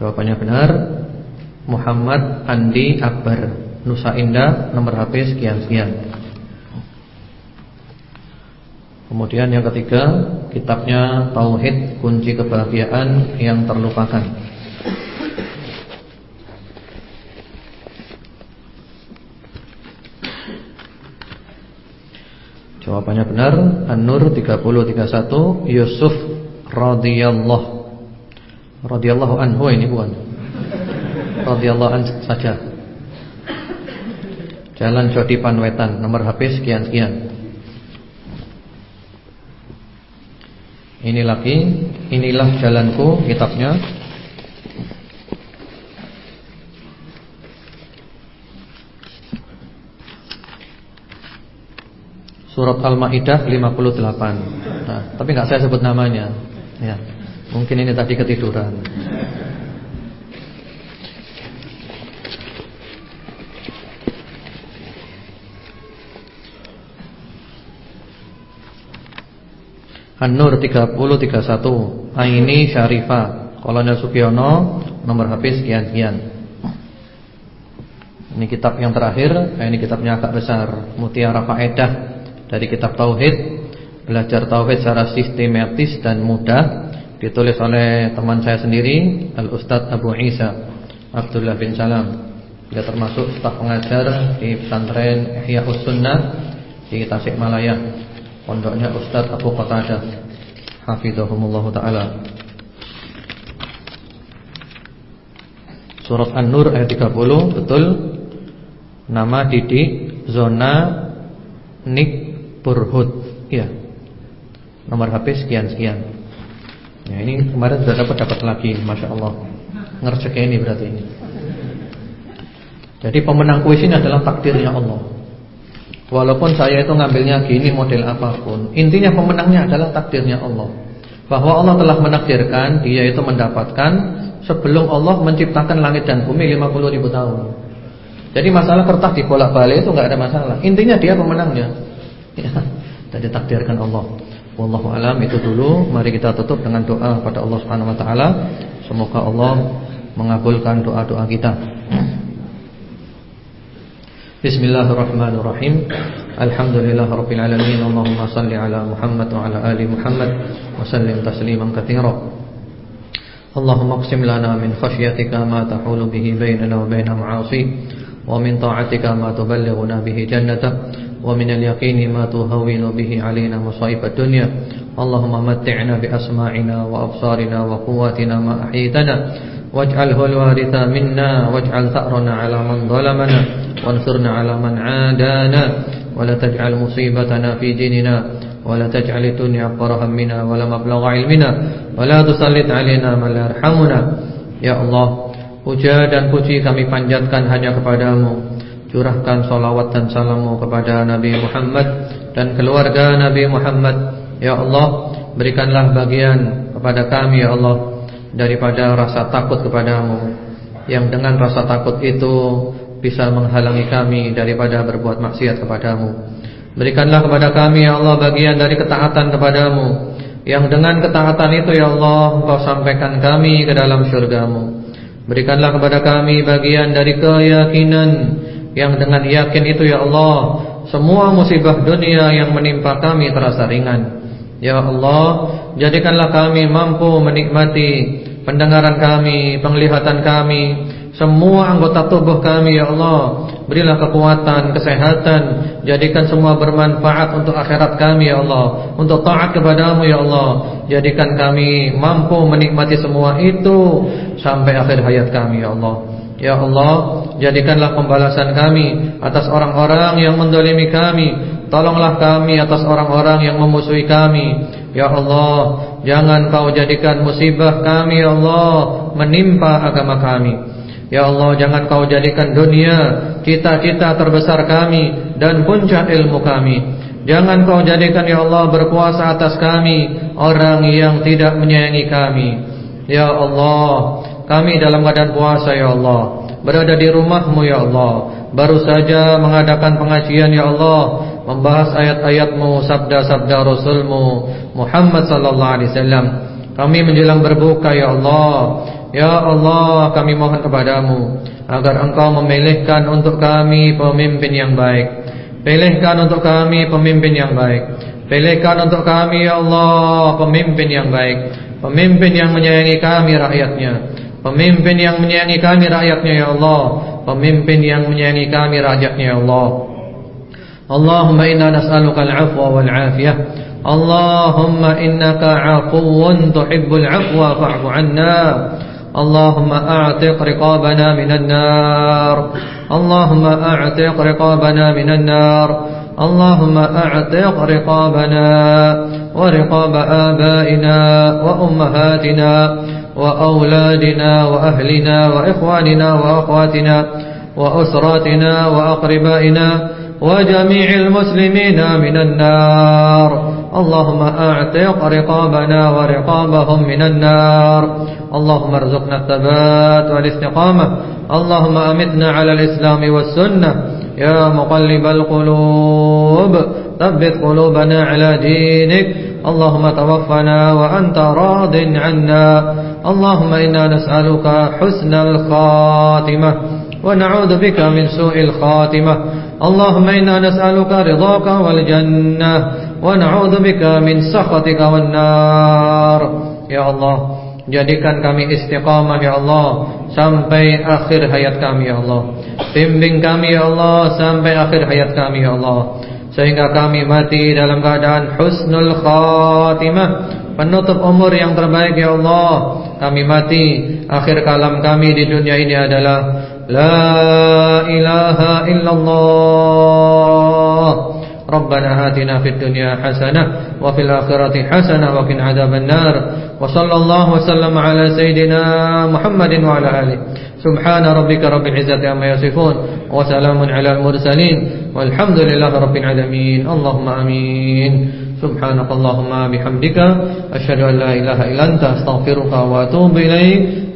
Jawabannya benar Muhammad Andi Akbar Nusa Indah nomor HP sekian-sekian. Kemudian yang ketiga, kitabnya Tauhid Kunci Kebahagiaan yang Terlupakan. Jawabannya benar, An-Nur 3031 Yusuf radhiyallahu radhiyallahu anhu ini bukan. Radhiyallahu an saja. Jalan Jodi Panwetan Nomor HP sekian-sekian Ini lagi Inilah jalanku kitabnya Surat Al-Maidah 58. Nah, tapi nggak saya sebut namanya. Ya. Mungkin ini tadi ketiduran. An-Nur 3031 Aini Syarifah Kolonel Supiono Nomor HP sekian-sekian. Ini kitab yang terakhir Ini kitabnya agak besar Mutiara Faedah Dari kitab Tauhid. Belajar Tauhid secara sistematis dan mudah Ditulis oleh teman saya sendiri Al-Ustadz Abu Isa Abdullah bin Salam. Dia termasuk staf pengajar Di pesantren Ihya Sunnah Di Tasikmalaya pondoknya Ustaz Abu Qatadah. Hafizahumullah taala. Surat An-Nur ayat 30 betul? Nama didik zona Nik Burhud. Ya nomor HP sekian sekian ya ini kemarin sudah dapat dapat lagi Masya Allah. Ngercek ini berarti ini. Jadi pemenang kuis ini adalah takdirnya Allah Walaupun saya itu ngambilnya gini model apa pun. Intinya pemenangnya adalah takdirnya Allah. Bahwa Allah telah menakdirkan Dia itu mendapatkan Sebelum Allah menciptakan langit dan bumi 50 ribu tahun. Jadi masalah kertas di bolak balik itu nggak ada masalah. Intinya dia pemenangnya. Ya, Dan ditakdirkan Allah. Wallahu alam itu dulu. Mari kita tutup dengan doa pada Allah subhanahu wa ta'ala. Semoga Allah mengabulkan doa-doa kita Bismillahirrahmanirrahim Alhamdulillahirabbil alamin Allahumma salli ala Muhammad wa ala ali Muhammad wa sallim tasliman katsira Allahumma qsim lana min khashyatika ma tahulu bihi bainana wa bain ma'asi wa min ta'atika ma tuballighuna bihi jannata wa min al-yaqini ma tuhawwinu bihi alaina masa'ib ad-dunya Allahumma matti'na bi asma'ina wa absarina wa quwwatina ma ahyaytana واجعله الوارث منا واجعل ثأرنا على من ظلمنا وانصرنا على من عادانا ولا تجعل مصيبتنا في ديننا ولا تجعل الدنيا أكبر همنا ولا مبلغ علمنا ولا تسلط علينا من لا يرحمنا Ya Allah Puja dan puji kami panjatkan hanya kepadamu Curahkan salawat dan salammu kepada Nabi Muhammad Dan keluarga Nabi Muhammad Ya Allah Berikanlah bagian kepada kami Ya Allah Daripada rasa takut kepadamu yang dengan rasa takut itu bisa menghalangi kami daripada berbuat maksiat kepadamu. Berikanlah kepada kami ya Allah bagian dari ketaatan kepadamu yang dengan ketaatan itu ya Allah Engkau sampaikan kami ke dalam syurgamu. Berikanlah kepada kami bagian dari keyakinan yang dengan yakin itu ya Allah semua musibah dunia yang menimpa kami terasa ringan. Ya Allah, jadikanlah kami mampu menikmati pendengaran kami, penglihatan kami, semua anggota tubuh kami ya Allah. Berilah kekuatan, kesehatan, jadikan semua bermanfaat untuk akhirat kami ya Allah, untuk taat kepadamu ya Allah. Jadikan kami mampu menikmati semua itu sampai akhir hayat kami ya Allah. Ya Allah, jadikanlah pembalasan kami atas orang-orang yang mendolimi kami. Tolonglah kami atas orang-orang yang memusuhi kami. Ya Allah, Jangan kau jadikan musibah kami ya Allah Menimpa agama kami. Ya Allah jangan kau jadikan dunia Cita-cita terbesar kami Dan puncak ilmu kami. Jangan kau jadikan ya Allah berkuasa atas kami Orang yang tidak menyayangi kami. Ya Allah Kami dalam keadaan puasa ya Allah. Berada di rumahmu ya Allah. Baru saja mengadakan pengajian ya Allah Membahas ayat-ayatmu Sabda-sabda Rasulmu Muhammad sallallahu alaihi wasallam. Kami menjelang berbuka ya Allah. Ya Allah, kami mohon kepadamu agar Engkau memilihkan untuk kami pemimpin yang baik. Pilihkan untuk kami pemimpin yang baik. Pilihkan untuk kami ya Allah pemimpin yang baik. Pemimpin yang menyayangi kami rakyatnya. Pemimpin yang menyayangi kami rakyatnya ya Allah. Pemimpin yang menyayangi kami rakyatnya ya Allah. Allahumma inna nas'aluka al-'afwa wal-'afiyah. اللهم إنك عفو تحب العفو فاعف عنا. اللهم أعتق رقابنا من النار. اللهم أعتق رقابنا من النار. اللهم أعتق رقابنا ورقاب آبائنا وأمهاتنا وأولادنا وأهلنا وإخواننا وأخواتنا وأسراتنا وأقربائنا وجميع المسلمين من النار. اللهم أعتق رقابنا ورقابهم من النار. اللهم ارزقنا الثبات والاستقامة. اللهم أمتنا على الإسلام والسنة. يا مقلب القلوب ثبت قلوبنا على دينك. اللهم توفنا وأنت راض عنا. اللهم إنا نسألك حسن الخاتمة. ونعوذ بك من سوء الخاتمة. اللهم إنا نسألك رضاك والجنة ونعوذ بك من سخطك والنار يا الله Jadikan kami istiqamah ya Allah Sampai akhir hayat kami ya Allah Bimbing kami ya Allah Sampai akhir hayat kami ya Allah Sehingga kami mati dalam keadaan husnul khatimah Penutup umur yang terbaik ya Allah Kami mati Akhir kalam kami di dunia ini adalah La ilaha illallah ربنا آتنا في الدنيا حسنة وفي الآخرة حسنة وقنا عذاب النار. وصلى الله وسلم على سيدنا محمد وعلى آله. سبحان ربك رب العزة عما يصفون وسلام على المرسلين والحمد لله رب العالمين. اللهم آمين. سبحانك اللهم بحمدك. أشهد أن لا إله إلا أنت. أستغفرك وأتوب إليك.